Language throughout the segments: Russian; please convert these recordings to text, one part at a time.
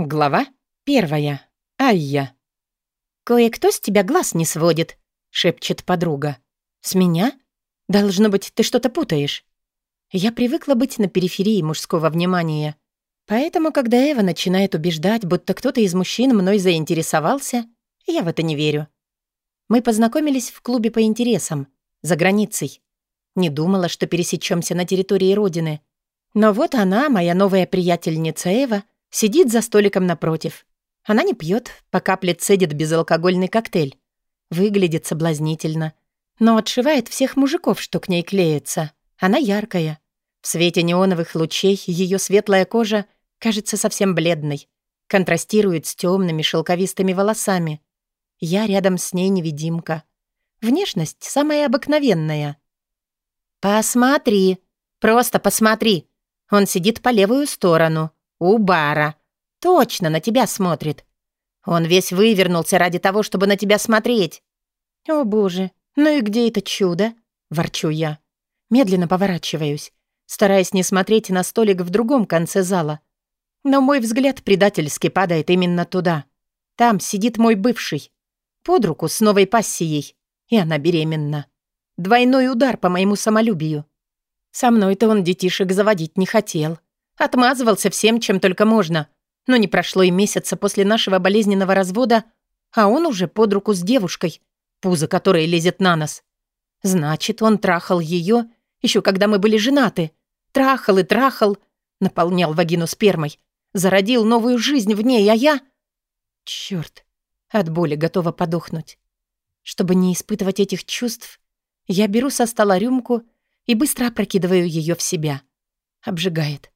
Глава первая. Айя. «Кое-кто с тебя глаз не сводит», — шепчет подруга. «С меня? Должно быть, ты что-то путаешь». Я привыкла быть на периферии мужского внимания. Поэтому, когда Эва начинает убеждать, будто кто-то из мужчин мной заинтересовался, я в это не верю. Мы познакомились в клубе по интересам, за границей. Не думала, что пересечемся на территории Родины. Но вот она, моя новая приятельница Эва — Сидит за столиком напротив. Она не пьет, по капле цедит безалкогольный коктейль. Выглядит соблазнительно. Но отшивает всех мужиков, что к ней клеится. Она яркая. В свете неоновых лучей ее светлая кожа кажется совсем бледной. Контрастирует с темными шелковистыми волосами. Я рядом с ней невидимка. Внешность самая обыкновенная. «Посмотри, просто посмотри. Он сидит по левую сторону. «У бара. Точно на тебя смотрит. Он весь вывернулся ради того, чтобы на тебя смотреть». «О, боже, ну и где это чудо?» — ворчу я. Медленно поворачиваюсь, стараясь не смотреть на столик в другом конце зала. Но мой взгляд предательски падает именно туда. Там сидит мой бывший. Под руку с новой пассией. И она беременна. Двойной удар по моему самолюбию. Со мной-то он детишек заводить не хотел. Отмазывался всем, чем только можно. Но не прошло и месяца после нашего болезненного развода, а он уже под руку с девушкой, пузо которой лезет на нос. Значит, он трахал ее, еще когда мы были женаты. Трахал и трахал, наполнял вагину спермой, зародил новую жизнь в ней, а я... Черт, от боли готова подохнуть. Чтобы не испытывать этих чувств, я беру со стола рюмку и быстро опрокидываю ее в себя. Обжигает.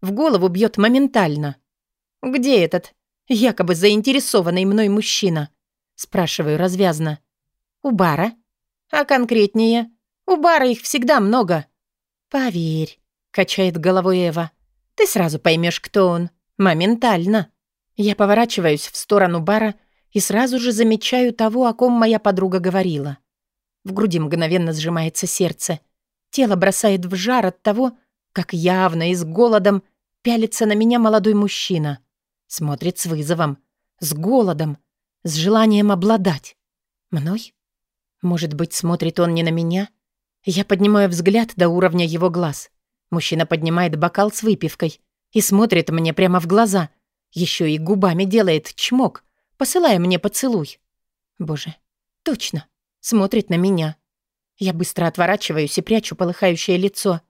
В голову бьет моментально. «Где этот якобы заинтересованный мной мужчина?» Спрашиваю развязно. «У бара?» «А конкретнее?» «У бара их всегда много». «Поверь», — качает головой Эва. «Ты сразу поймешь, кто он. Моментально». Я поворачиваюсь в сторону бара и сразу же замечаю того, о ком моя подруга говорила. В груди мгновенно сжимается сердце. Тело бросает в жар от того, как явно и с голодом пялится на меня молодой мужчина. Смотрит с вызовом, с голодом, с желанием обладать. Мной? Может быть, смотрит он не на меня? Я поднимаю взгляд до уровня его глаз. Мужчина поднимает бокал с выпивкой и смотрит мне прямо в глаза. Еще и губами делает чмок, посылая мне поцелуй. Боже, точно, смотрит на меня. Я быстро отворачиваюсь и прячу полыхающее лицо.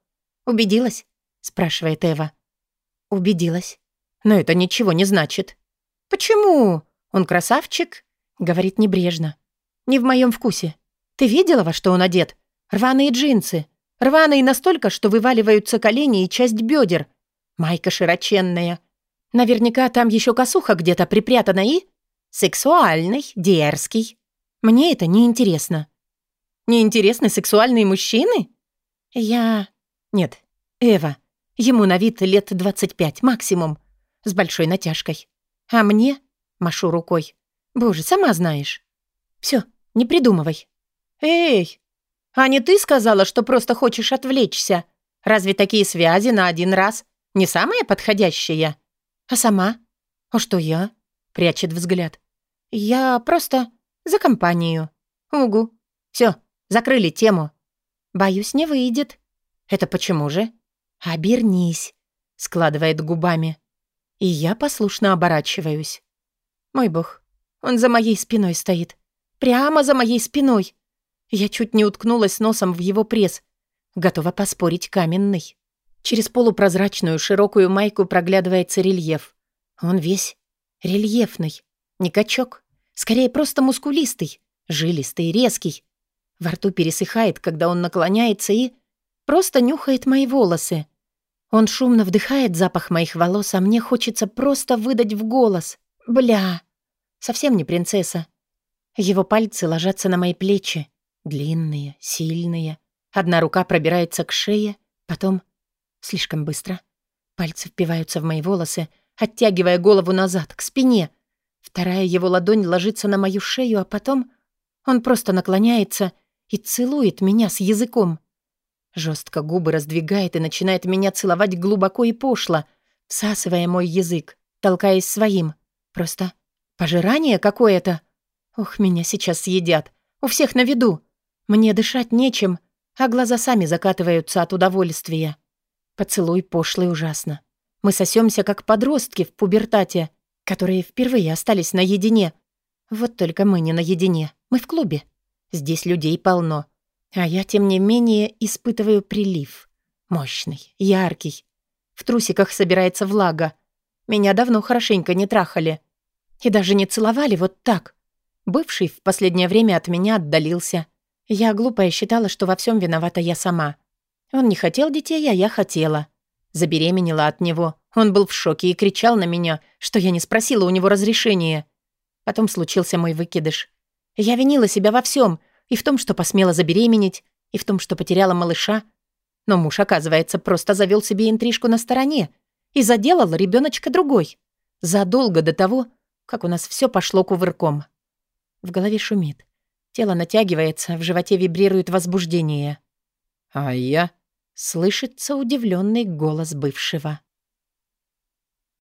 «Убедилась?» — спрашивает Эва. Убедилась. Но это ничего не значит. Почему? Он красавчик? Говорит небрежно. Не в моем вкусе. Ты видела, во что он одет? Рваные джинсы. Рваные настолько, что вываливаются колени и часть бедер. Майка широченная. Наверняка там еще косуха где-то припрятана и... Сексуальный, дерзкий. Мне это не интересно. Не интересны сексуальные мужчины? Я... Нет, Эва. Ему на вид лет 25 максимум, с большой натяжкой. А мне, машу рукой, боже, сама знаешь. Все, не придумывай. Эй, а не ты сказала, что просто хочешь отвлечься? Разве такие связи на один раз не самые подходящие? А сама? А что я? Прячет взгляд. Я просто за компанию. Угу. Все, закрыли тему. Боюсь, не выйдет. Это почему же? «Обернись», — складывает губами. И я послушно оборачиваюсь. Мой бог, он за моей спиной стоит. Прямо за моей спиной. Я чуть не уткнулась носом в его пресс. Готова поспорить каменный. Через полупрозрачную широкую майку проглядывается рельеф. Он весь рельефный. Не качок. Скорее, просто мускулистый. Жилистый, резкий. Во рту пересыхает, когда он наклоняется и Просто нюхает мои волосы. Он шумно вдыхает запах моих волос, а мне хочется просто выдать в голос. Бля, совсем не принцесса. Его пальцы ложатся на мои плечи. Длинные, сильные. Одна рука пробирается к шее, потом... Слишком быстро. Пальцы впиваются в мои волосы, оттягивая голову назад, к спине. Вторая его ладонь ложится на мою шею, а потом он просто наклоняется и целует меня с языком. Жестко губы раздвигает и начинает меня целовать глубоко и пошло, всасывая мой язык, толкаясь своим. Просто пожирание какое-то. Ох, меня сейчас съедят. У всех на виду. Мне дышать нечем, а глаза сами закатываются от удовольствия. Поцелуй пошлый ужасно. Мы сосемся как подростки в пубертате, которые впервые остались наедине. Вот только мы не наедине. Мы в клубе. Здесь людей полно. А я, тем не менее, испытываю прилив. Мощный, яркий. В трусиках собирается влага. Меня давно хорошенько не трахали. И даже не целовали вот так. Бывший в последнее время от меня отдалился. Я глупая считала, что во всем виновата я сама. Он не хотел детей, а я хотела. Забеременела от него. Он был в шоке и кричал на меня, что я не спросила у него разрешения. Потом случился мой выкидыш. Я винила себя во всем, и в том, что посмела забеременеть, и в том, что потеряла малыша. Но муж, оказывается, просто завел себе интрижку на стороне и заделал ребеночка другой. Задолго до того, как у нас все пошло кувырком. В голове шумит. Тело натягивается, в животе вибрирует возбуждение. «А я?» Слышится удивленный голос бывшего.